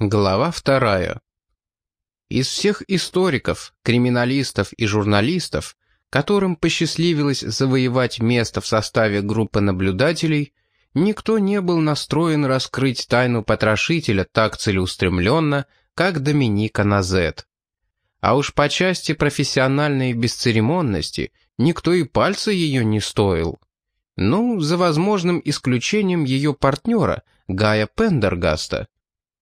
Глава вторая. Из всех историков, криминалистов и журналистов, которым посчастливилось завоевать место в составе группы наблюдателей, никто не был настроен раскрыть тайну потрошителя так целеустремленно, как Доминика Назет. А уж по части профессиональной бесцеремонности никто и пальца ее не стоил. Ну, за возможным исключением ее партнера, Гая Пендергаста –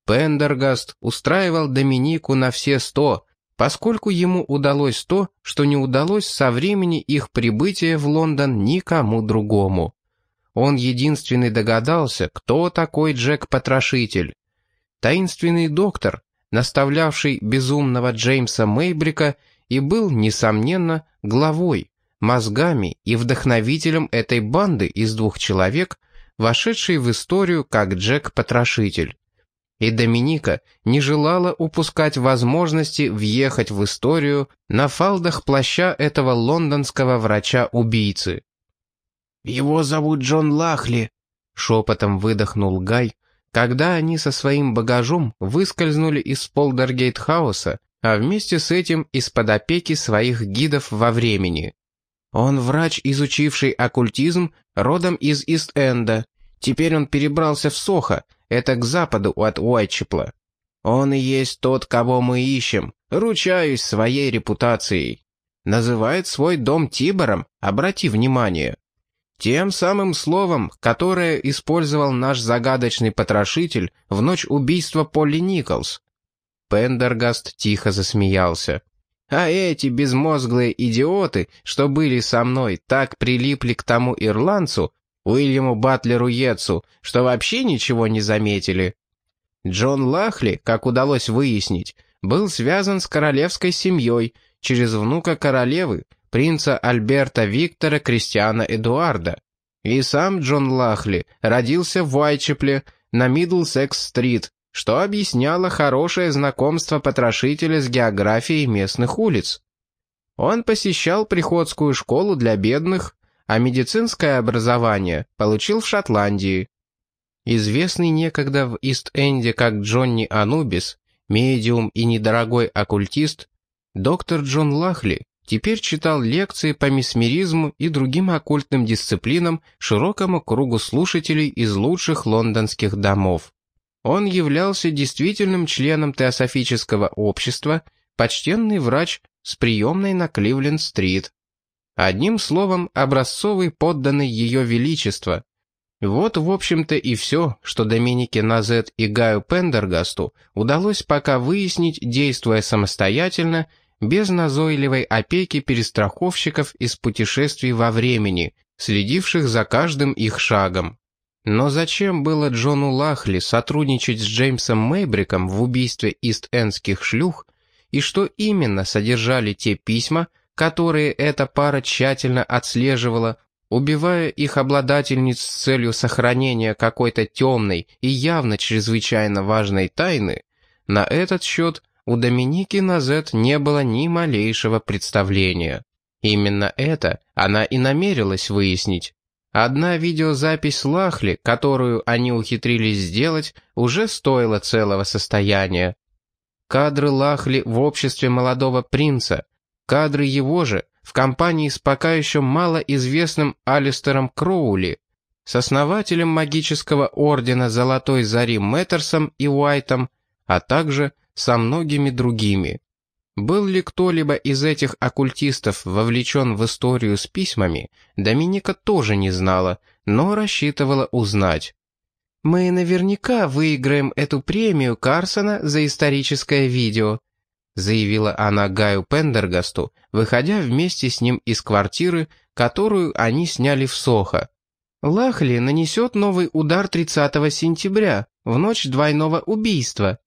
Пендергаст устраивал Доминику на все сто, поскольку ему удалось то, что не удалось со времени их прибытия в Лондон никому другому. Он единственный догадался, кто такой Джек-потрошитель. Таинственный доктор, наставлявший безумного Джеймса Мейбрика, и был, несомненно, главой, мозгами и вдохновителем этой банды из двух человек, вошедшего в историю как Джек-потрошитель и Доминика не желала упускать возможности въехать в историю на фалдах плаща этого лондонского врача-убийцы. «Его зовут Джон Лахли», — шепотом выдохнул Гай, когда они со своим багажом выскользнули из Сполдергейт-хауса, а вместе с этим из-под опеки своих гидов во времени. Он врач, изучивший оккультизм, родом из Ист-Энда. Теперь он перебрался в Сохо, это к западу от Уайтчепла. Он и есть тот, кого мы ищем, ручаюсь своей репутацией. Называет свой дом Тибором, обрати внимание. Тем самым словом, которое использовал наш загадочный потрошитель в ночь убийства Полли Николс. Пендергаст тихо засмеялся. А эти безмозглые идиоты, что были со мной, так прилипли к тому ирландцу, Уильяму Батлеру Йетсу, что вообще ничего не заметили. Джон Лахли, как удалось выяснить, был связан с королевской семьей через внука королевы, принца Альберта Виктора Кристиана Эдуарда. И сам Джон Лахли родился в Уайчепле на Мидлсекс-стрит, что объясняло хорошее знакомство потрошителя с географией местных улиц. Он посещал приходскую школу для бедных, а медицинское образование получил в Шотландии. Известный некогда в Ист-Энде как Джонни Анубис, медиум и недорогой оккультист, доктор Джон Лахли теперь читал лекции по месмеризму и другим оккультным дисциплинам широкому кругу слушателей из лучших лондонских домов. Он являлся действительным членом теософического общества, почтенный врач с приемной на Кливленд-стрит. Одним словом, образцовый подданный ее величества. Вот, в общем-то, и все, что Доминике Назет и Гаю Пендергасту удалось пока выяснить, действуя самостоятельно, без назойливой опеки перестраховщиков из путешествий во времени, следивших за каждым их шагом. Но зачем было Джону Лахли сотрудничать с Джеймсом Мейбриком в убийстве ист-эндских шлюх, и что именно содержали те письма, которые эта пара тщательно отслеживала, убивая их обладательниц с целью сохранения какой-то темной и явно чрезвычайно важной тайны, на этот счет у Доминики Назет не было ни малейшего представления. Именно это она и намерилась выяснить. Одна видеозапись Лахли, которую они ухитрились сделать, уже стоила целого состояния. Кадры Лахли в обществе молодого принца, Кадры его же в компании с пока еще малоизвестным Алистером Кроули, с основателем магического ордена Золотой Зари Мэттерсом и Уайтом, а также со многими другими. Был ли кто-либо из этих оккультистов вовлечен в историю с письмами, Доминика тоже не знала, но рассчитывала узнать. «Мы наверняка выиграем эту премию Карсона за историческое видео», заявила она Гаю Пендергасту, выходя вместе с ним из квартиры, которую они сняли в Сохо. Лахли нанесет новый удар 30 сентября, в ночь двойного убийства.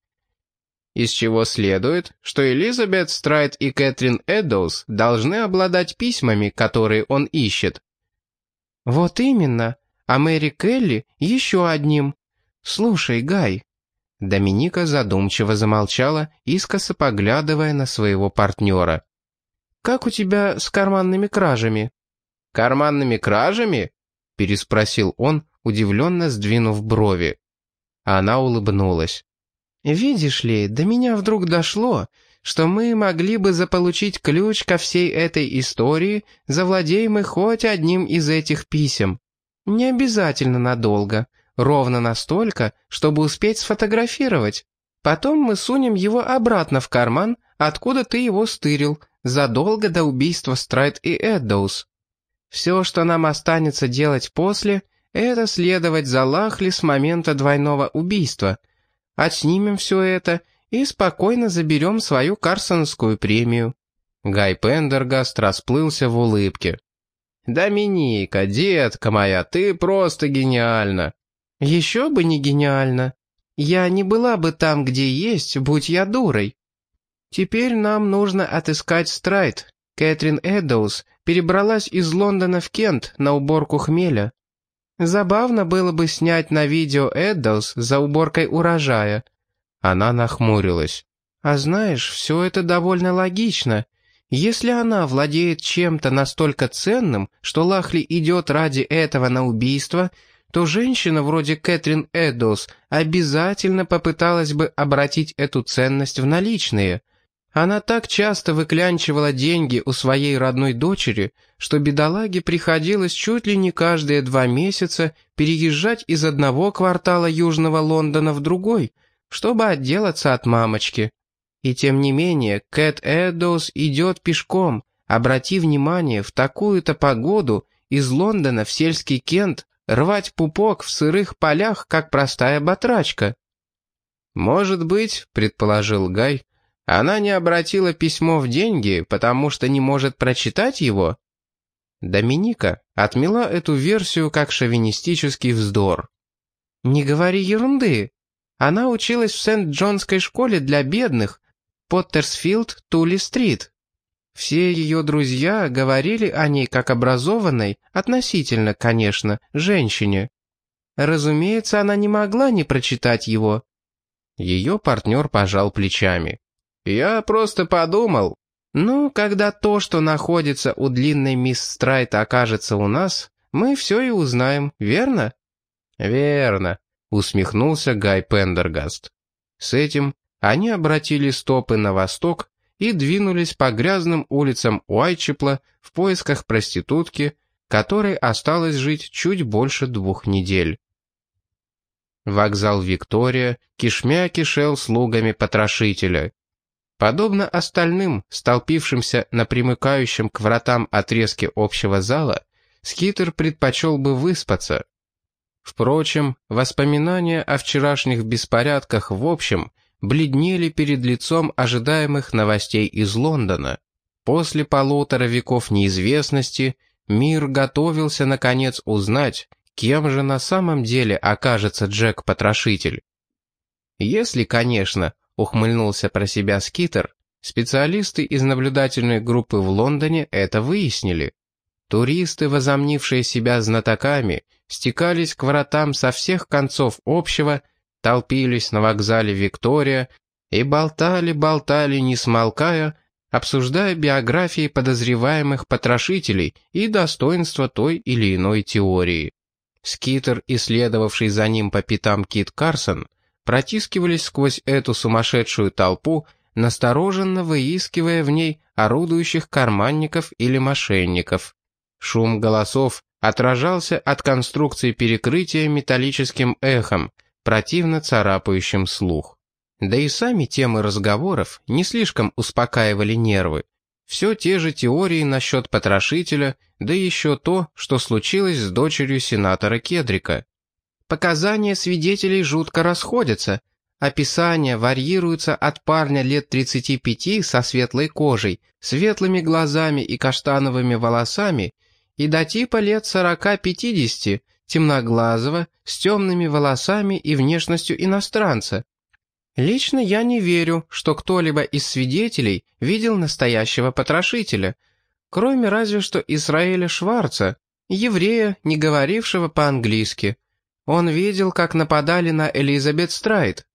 Из чего следует, что Элизабет Страйт и Кэтрин Эддоус должны обладать письмами, которые он ищет. Вот именно, а Мэри Келли еще одним. Слушай, Гай, Доминика задумчиво замолчала, искоса поглядывая на своего партнера. «Как у тебя с карманными кражами?» «Карманными кражами?» — переспросил он, удивленно сдвинув брови. Она улыбнулась. «Видишь ли, до меня вдруг дошло, что мы могли бы заполучить ключ ко всей этой истории, завладея мы хоть одним из этих писем. Не обязательно надолго, ровно настолько, чтобы успеть сфотографировать. Потом мы сунем его обратно в карман, откуда ты его стырил, задолго до убийства Страйт и Эддоус. Все, что нам останется делать после, это следовать за Лахли с момента двойного убийства. Отснимем все это и спокойно заберем свою Карсонскую премию». Гай Пендергаст расплылся в улыбке. «Доминика, детка моя, ты просто гениальна!» «Еще бы не гениально!» Я не была бы там, где есть, будь я дурой. Теперь нам нужно отыскать Страйт. Кэтрин Эддоус перебралась из Лондона в Кент на уборку хмеля. Забавно было бы снять на видео Эддоус за уборкой урожая. Она нахмурилась. А знаешь, все это довольно логично. Если она владеет чем-то настолько ценным, что Лахли идет ради этого на убийство, то женщина вроде Кэтрин Эддоус обязательно попыталась бы обратить эту ценность в наличные. Она так часто выклянчивала деньги у своей родной дочери, что бедолаге приходилось чуть ли не каждые два месяца переезжать из одного квартала Южного Лондона в другой, чтобы отделаться от мамочки. И тем не менее, Кэт Эддоус идет пешком, обрати внимание, в такую-то погоду из Лондона в сельский Кент рвать пупок в сырых полях, как простая батрачка. «Может быть, — предположил Гай, — она не обратила письмо в деньги, потому что не может прочитать его?» Доминика отмела эту версию как шовинистический вздор. «Не говори ерунды. Она училась в Сент-Джонской школе для бедных, Поттерсфилд, Тули-стрит. Все ее друзья говорили о ней как образованной, относительно, конечно, женщине. Разумеется, она не могла не прочитать его. Ее партнер пожал плечами. «Я просто подумал. Ну, когда то, что находится у длинной мисс Страйт, окажется у нас, мы все и узнаем, верно?» «Верно», — усмехнулся Гай Пендергаст. С этим они обратили стопы на восток и двинулись по грязным улицам Уайчепла в поисках проститутки, которой осталось жить чуть больше двух недель. Вокзал Виктория кишмя кишел слугами потрошителя. Подобно остальным, столпившимся на примыкающем к вратам отрезке общего зала, Скитер предпочел бы выспаться. Впрочем, воспоминания о вчерашних беспорядках в общем – бледнели перед лицом ожидаемых новостей из Лондона. После полутора веков неизвестности мир готовился наконец узнать, кем же на самом деле окажется Джек-потрошитель. Если, конечно, ухмыльнулся про себя Скитер, специалисты из наблюдательной группы в Лондоне это выяснили. Туристы, возомнившие себя знатоками, стекались к вратам со всех концов общего, толпились на вокзале Виктория и болтали-болтали, не смолкая, обсуждая биографии подозреваемых потрошителей и достоинства той или иной теории. Скитер, исследовавший за ним по пятам Кит Карсон, протискивались сквозь эту сумасшедшую толпу, настороженно выискивая в ней орудующих карманников или мошенников. Шум голосов отражался от конструкции перекрытия металлическим эхом, противно царапающим слух. Да и сами темы разговоров не слишком успокаивали нервы. Все те же теории насчет потрошителя, да еще то, что случилось с дочерью сенатора Кедрика. Показания свидетелей жутко расходятся. Описания варьируются от парня лет 35 со светлой кожей, светлыми глазами и каштановыми волосами и до типа лет 40-50, темноглазого, с темными волосами и внешностью иностранца. Лично я не верю, что кто-либо из свидетелей видел настоящего потрошителя, кроме разве что Израиля Шварца, еврея, не говорившего по-английски. Он видел, как нападали на Элизабет Страйт.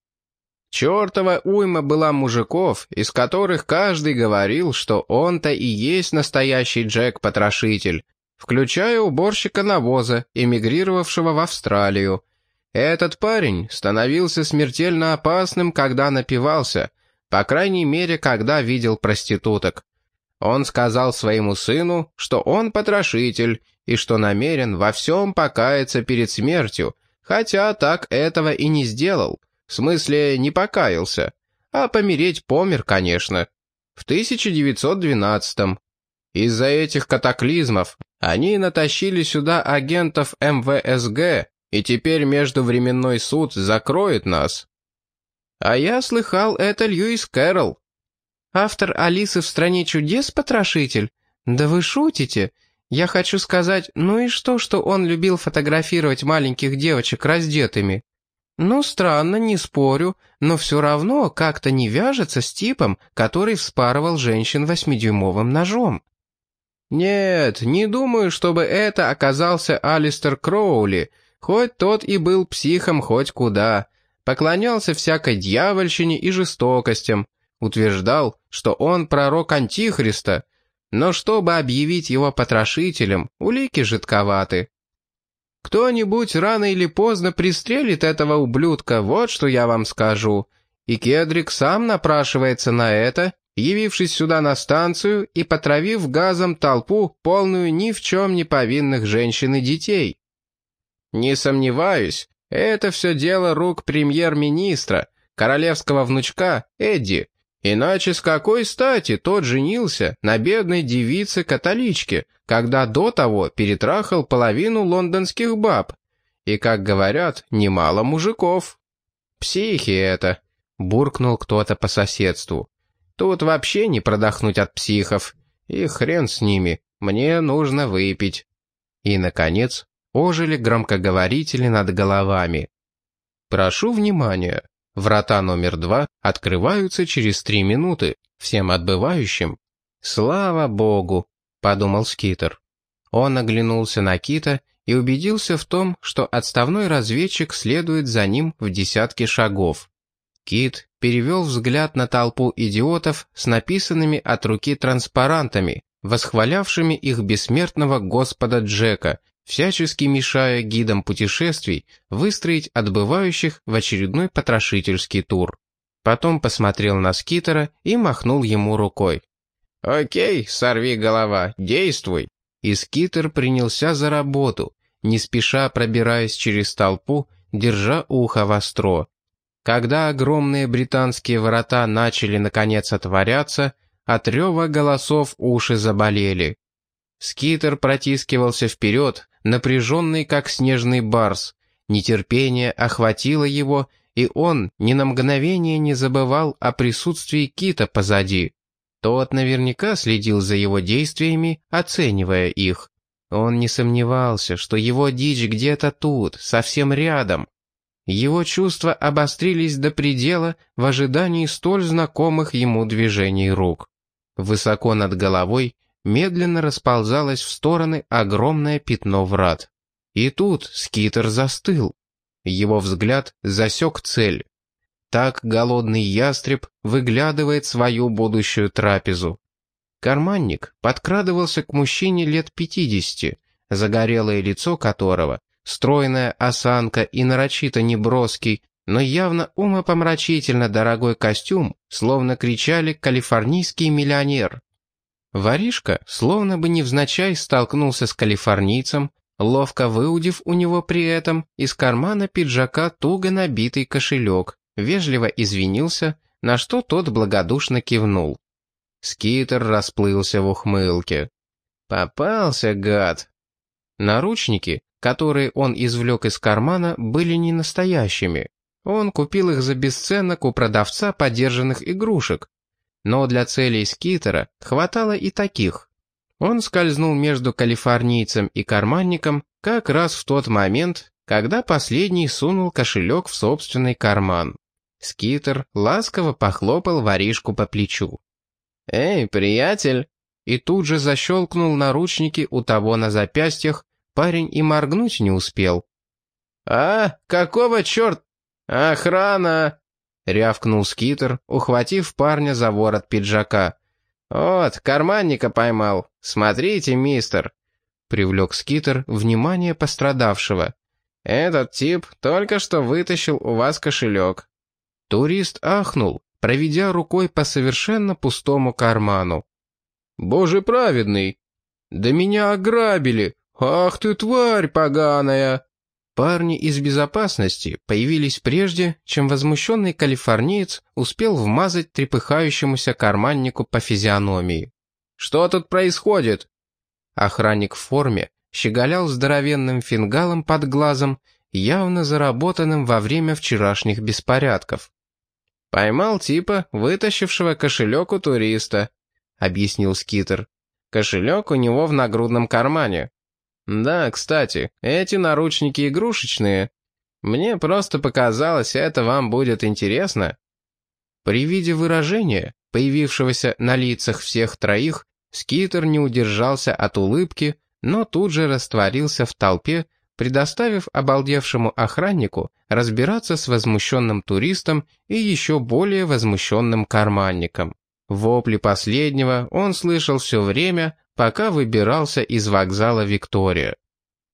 Чертова уйма была мужиков, из которых каждый говорил, что он-то и есть настоящий Джек-потрошитель, включая уборщика навоза, эмигрировавшего в Австралию. Этот парень становился смертельно опасным, когда напивался, по крайней мере, когда видел проституток. Он сказал своему сыну, что он потрошитель и что намерен во всем покаяться перед смертью, хотя так этого и не сделал, в смысле не покаялся, а помереть помер, конечно, в 1912-м. Из-за этих катаклизмов они натащили сюда агентов МВСГ, и теперь междувременной суд закроет нас. А я слыхал, это Льюис Кэрролл. Автор «Алисы в стране чудес» Да вы шутите? Я хочу сказать, ну и что, что он любил фотографировать маленьких девочек раздетыми? Ну, странно, не спорю, но все равно как-то не вяжется с типом, который вспарывал женщин восьмидюймовым ножом. Нет, не думаю, чтобы это оказался Алистер Кроули, хоть тот и был психом хоть куда. Поклонялся всякой дьявольщине и жестокостям, утверждал, что он пророк Антихриста, но чтобы объявить его потрошителем, улики жидковаты. Кто-нибудь рано или поздно пристрелит этого ублюдка, вот что я вам скажу. И Кедрик сам напрашивается на это, явившись сюда на станцию и потравив газом толпу, полную ни в чем не повинных женщин и детей. Не сомневаюсь, это все дело рук премьер-министра, королевского внучка Эдди, Иначе с какой стати тот женился на бедной девице-католичке, когда до того перетрахал половину лондонских баб? И, как говорят, немало мужиков. Психи это, буркнул кто-то по соседству. Тут вообще не продохнуть от психов. И хрен с ними, мне нужно выпить. И, наконец, ожили громкоговорители над головами. Прошу внимания, Врата номер два открываются через три минуты, всем отбывающим. «Слава богу!» — подумал Скитер. Он оглянулся на Кита и убедился в том, что отставной разведчик следует за ним в десятке шагов. Кит перевел взгляд на толпу идиотов с написанными от руки транспарантами, восхвалявшими их бессмертного господа Джека, всячески мешая гидам путешествий выстроить отбывающих в очередной потрошительский тур. Потом посмотрел на Скитера и махнул ему рукой. «Окей, сорви голова, действуй!» И Скитер принялся за работу, не спеша пробираясь через толпу, держа ухо востро. Когда огромные британские ворота начали наконец отворяться, от рева голосов уши заболели. Скитер протискивался вперед, напряженный как снежный барс. Нетерпение охватило его, и он ни на мгновение не забывал о присутствии кита позади. Тот наверняка следил за его действиями, оценивая их. Он не сомневался, что его дичь где-то тут, совсем рядом. Его чувства обострились до предела в ожидании столь знакомых ему движений рук. Высоко над головой медленно расползалось в стороны огромное пятно врат. И тут скитер застыл. Его взгляд засек цель. Так голодный ястреб выглядывает свою будущую трапезу. Карманник подкрадывался к мужчине лет пятидесяти, загорелое лицо которого, стройная осанка и нарочито неброский, но явно умопомрачительно дорогой костюм, словно кричали «калифорнийский миллионер». Воришка, словно бы невзначай, столкнулся с калифорнийцем, ловко выудив у него при этом из кармана пиджака туго набитый кошелек, вежливо извинился, на что тот благодушно кивнул. Скитер расплылся в ухмылке. «Попался, гад!» Наручники, которые он извлек из кармана, были не настоящими. Он купил их за бесценок у продавца подержанных игрушек, но для целей скитера хватало и таких. Он скользнул между калифорнийцем и карманником как раз в тот момент, когда последний сунул кошелек в собственный карман. Скитер ласково похлопал воришку по плечу. «Эй, приятель!» И тут же защелкнул наручники у того на запястьях, парень и моргнуть не успел. «А, какого черт? Охрана!» — рявкнул скитер, ухватив парня за ворот пиджака. «Вот, карманника поймал. Смотрите, мистер!» Привлек скитер внимание пострадавшего. Этот тип только что вытащил у вас кошелек». Турист ахнул, проведя рукой по совершенно пустому карману. «Боже праведный! Да меня ограбили! Ах ты, тварь поганая!» Парни из безопасности появились прежде, чем возмущенный калифорниец успел вмазать трепыхающемуся карманнику по физиономии. «Что тут происходит?» Охранник в форме щеголял здоровенным фингалом под глазом, явно заработанным во время вчерашних беспорядков. «Поймал типа, вытащившего кошелек у туриста», — объяснил Скитер. «Кошелек у него в нагрудном кармане. Да, кстати, эти наручники игрушечные. Мне просто показалось, это вам будет интересно». При виде выражения, появившегося на лицах всех троих, Скитер не удержался от улыбки, но тут же растворился в толпе, предоставив обалдевшему охраннику разбираться с возмущенным туристом и еще более возмущенным карманником. Вопли последнего он слышал все время, пока выбирался из вокзала Виктория.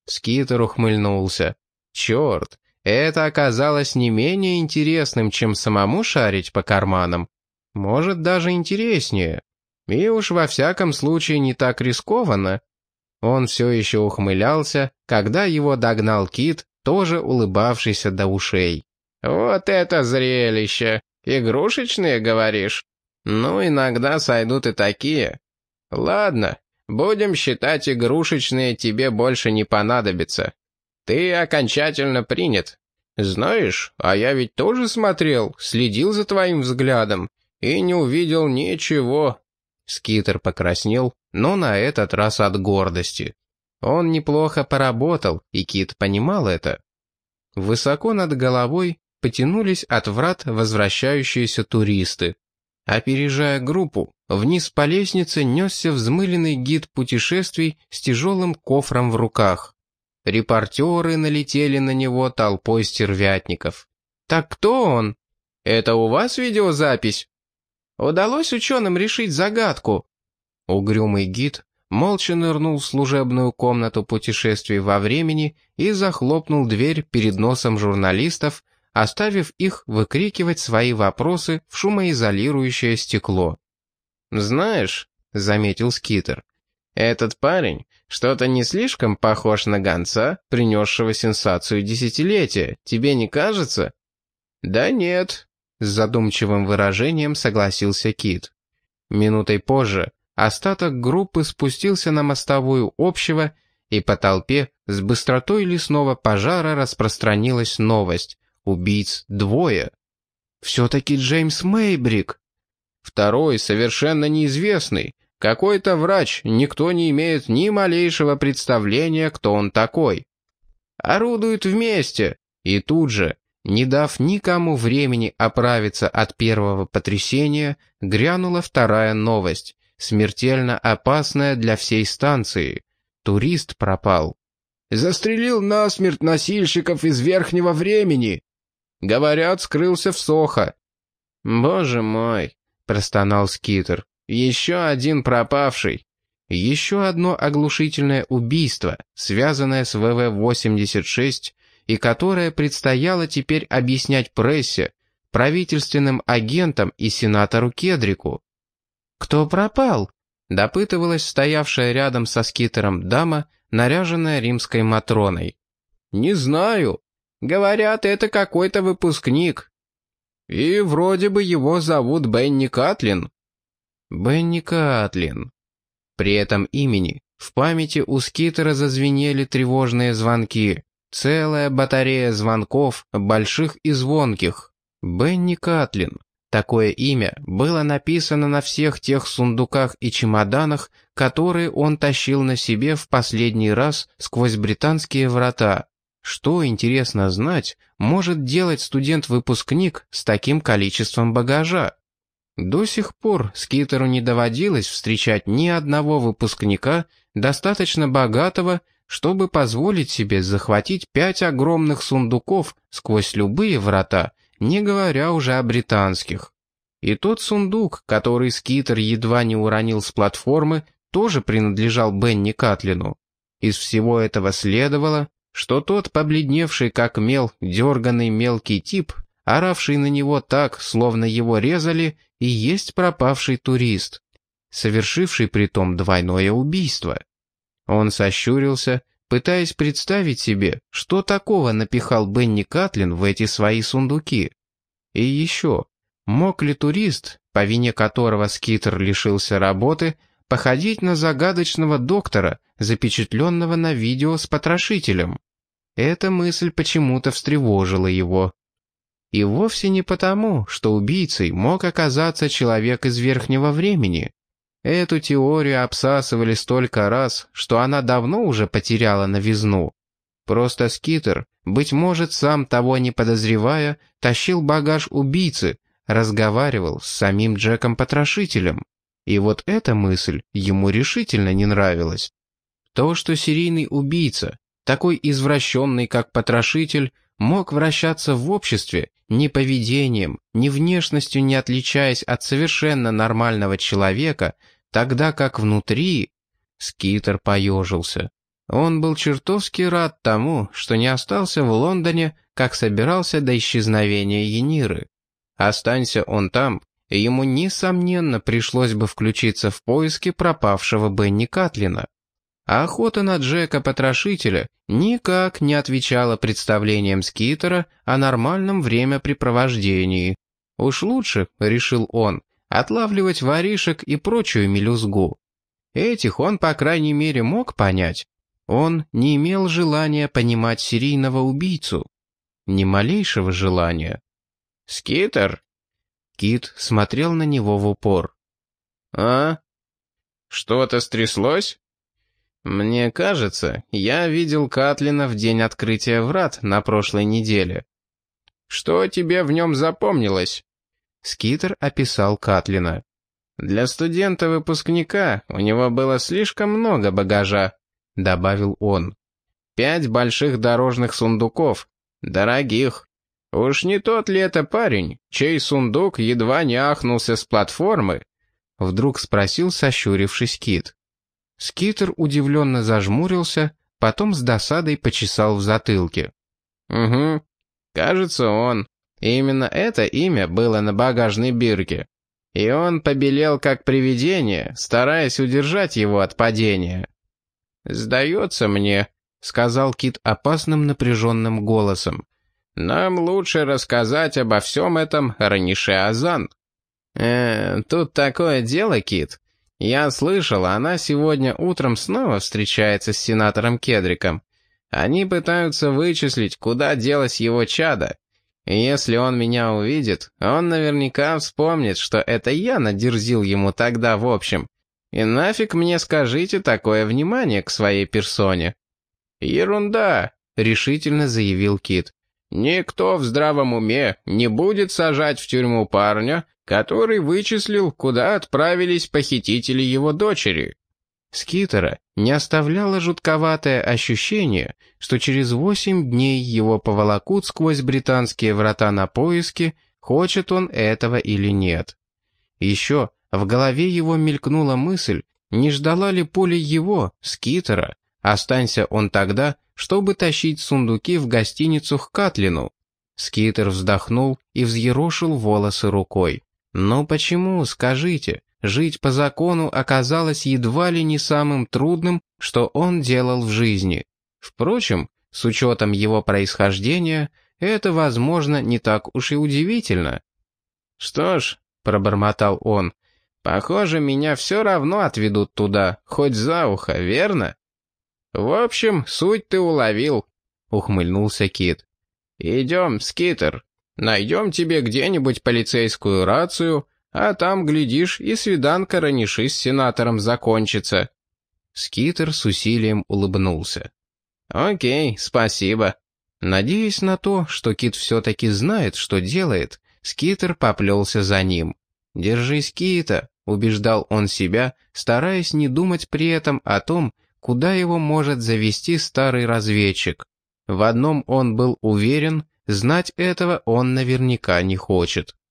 Скитер ухмыльнулся. Черт, это оказалось не менее интересным, чем самому шарить по карманам. Может, даже интереснее. И уж во всяком случае не так рискованно, он все еще ухмылялся, когда его догнал Кит, тоже улыбавшийся до ушей. «Вот это зрелище! Игрушечные, говоришь? Ну, иногда сойдут и такие. Ладно, будем считать, игрушечные тебе больше не понадобятся. Ты окончательно принят. Знаешь, а я ведь тоже смотрел, следил за твоим взглядом и не увидел ничего». Скитер покраснел, но на этот раз от гордости. Он неплохо поработал, и Кит понимал это. Высоко над головой потянулись от врат возвращающиеся туристы. Опережая группу, вниз по лестнице несся взмыленный гид путешествий с тяжелым кофром в руках. Репортеры налетели на него толпой стервятников. «Так кто он? Это у вас видеозапись? Удалось ученым решить загадку?» Угрюмый гид молча нырнул в служебную комнату путешествий во времени и захлопнул дверь перед носом журналистов, оставив их выкрикивать свои вопросы в шумоизолирующее стекло. «Знаешь», — заметил Скитер, — «этот парень что-то не слишком похож на гонца, принесшего сенсацию десятилетия, тебе не кажется?» «Да нет», — с задумчивым выражением согласился Кит. Минутой позже Остаток группы спустился на мостовую общего, и по толпе с быстротой лесного пожара распространилась новость. Убийц двое. Все-таки Джеймс Мейбрик. Второй совершенно неизвестный. Какой-то врач, никто не имеет ни малейшего представления, кто он такой. Орудуют вместе. И тут же, не дав никому времени оправиться от первого потрясения, грянула вторая новость смертельно опасная для всей станции. Турист пропал. Застрелил насмерть носильщиков из верхнего времени. Говорят, скрылся в Сохо. Боже мой, простонал Скитер. Еще один пропавший. Еще одно оглушительное убийство, связанное с ВВ-86, и которое предстояло теперь объяснять прессе, правительственным агентам и сенатору Кедрику. «Кто пропал?» — допытывалась стоявшая рядом со скитером дама, наряженная римской Матроной. «Не знаю. Говорят, это какой-то выпускник. И вроде бы его зовут Бенни Катлин». Бенни Катлин. При этом имени в памяти у скитера зазвенели тревожные звонки. Целая батарея звонков, больших и звонких. Бенни Катлин. Такое имя было написано на всех тех сундуках и чемоданах, которые он тащил на себе в последний раз сквозь британские врата. Что, интересно знать, может делать студент-выпускник с таким количеством багажа? До сих пор Скитеру не доводилось встречать ни одного выпускника, достаточно богатого, чтобы позволить себе захватить пять огромных сундуков сквозь любые врата не говоря уже о британских. И тот сундук, который Скитер едва не уронил с платформы, тоже принадлежал Бенни Катлину. Из всего этого следовало, что тот побледневший как мел, дерганный мелкий тип, оравший на него так, словно его резали, и есть пропавший турист, совершивший притом двойное убийство. Он сощурился, пытаясь представить себе, что такого напихал Бенни Катлин в эти свои сундуки. И еще, мог ли турист, по вине которого Скитер лишился работы, походить на загадочного доктора, запечатленного на видео с потрошителем? Эта мысль почему-то встревожила его. И вовсе не потому, что убийцей мог оказаться человек из верхнего времени. Эту теорию обсасывали столько раз, что она давно уже потеряла новизну. Просто Скитер, быть может, сам того не подозревая, тащил багаж убийцы, разговаривал с самим Джеком-потрошителем. И вот эта мысль ему решительно не нравилась. То, что серийный убийца, такой извращенный, как потрошитель, мог вращаться в обществе, ни поведением, ни внешностью не отличаясь от совершенно нормального человека, тогда как внутри... Скитер поежился. Он был чертовски рад тому, что не остался в Лондоне, как собирался до исчезновения Ениры. Останься он там, ему, несомненно, пришлось бы включиться в поиски пропавшего Бенни Катлина. А охота на Джека-потрошителя никак не отвечала представлениям Скитера о нормальном времяпрепровождении. Уж лучше, решил он, отлавливать воришек и прочую мелюзгу. Этих он, по крайней мере, мог понять. Он не имел желания понимать серийного убийцу. Ни малейшего желания. «Скитер?» Кит смотрел на него в упор. «А? Что-то стряслось?» «Мне кажется, я видел Катлина в день открытия врат на прошлой неделе. Что тебе в нем запомнилось?» Скитер описал Катлина. «Для студента-выпускника у него было слишком много багажа», — добавил он. «Пять больших дорожных сундуков. Дорогих. Уж не тот ли это парень, чей сундук едва не ахнулся с платформы?» Вдруг спросил сощурившись Кит. Скитер удивленно зажмурился, потом с досадой почесал в затылке. «Угу, кажется, он», именно это имя было на багажной бирке. И он побелел как привидение, стараясь удержать его от падения. «Сдается мне», — сказал Кит опасным напряженным голосом. «Нам лучше рассказать обо всем этом Ранише Азан». «Э, тут такое дело, Кит. Я слышал, она сегодня утром снова встречается с сенатором Кедриком. Они пытаются вычислить, куда делось его чадо. Если он меня увидит, он наверняка вспомнит, что это я надерзил ему тогда в общем. И нафиг мне скажите такое внимание к своей персоне?» «Ерунда», — решительно заявил Кит. «Никто в здравом уме не будет сажать в тюрьму парня, который вычислил, куда отправились похитители его дочери. Скитера не оставляло жутковатое ощущение, что через восемь дней его поволокут сквозь британские врата на поиски, хочет он этого или нет. Еще в голове его мелькнула мысль, не ждала ли пуля его, Скитера, останься он тогда, чтобы тащить сундуки в гостиницу к Катлину. Скитер вздохнул и взъерошил волосы рукой. «Но почему, скажите, жить по закону оказалось едва ли не самым трудным, что он делал в жизни. Впрочем, с учетом его происхождения, это, возможно, не так уж и удивительно. «Что ж», — пробормотал он, — «похоже, меня все равно отведут туда, хоть за ухо, верно?» «В общем, суть ты уловил», — ухмыльнулся Кит. «Идем, Скитер, найдем тебе где-нибудь полицейскую рацию, а там, глядишь, и свиданка раниши с сенатором закончится». Скитер с усилием улыбнулся. «Окей, спасибо». Надеясь на то, что Кит все-таки знает, что делает, Скитер поплелся за ним. «Держись, Кита», — убеждал он себя, стараясь не думать при этом о том, куда его может завести старый разведчик. В одном он был уверен, знать этого он наверняка не хочет.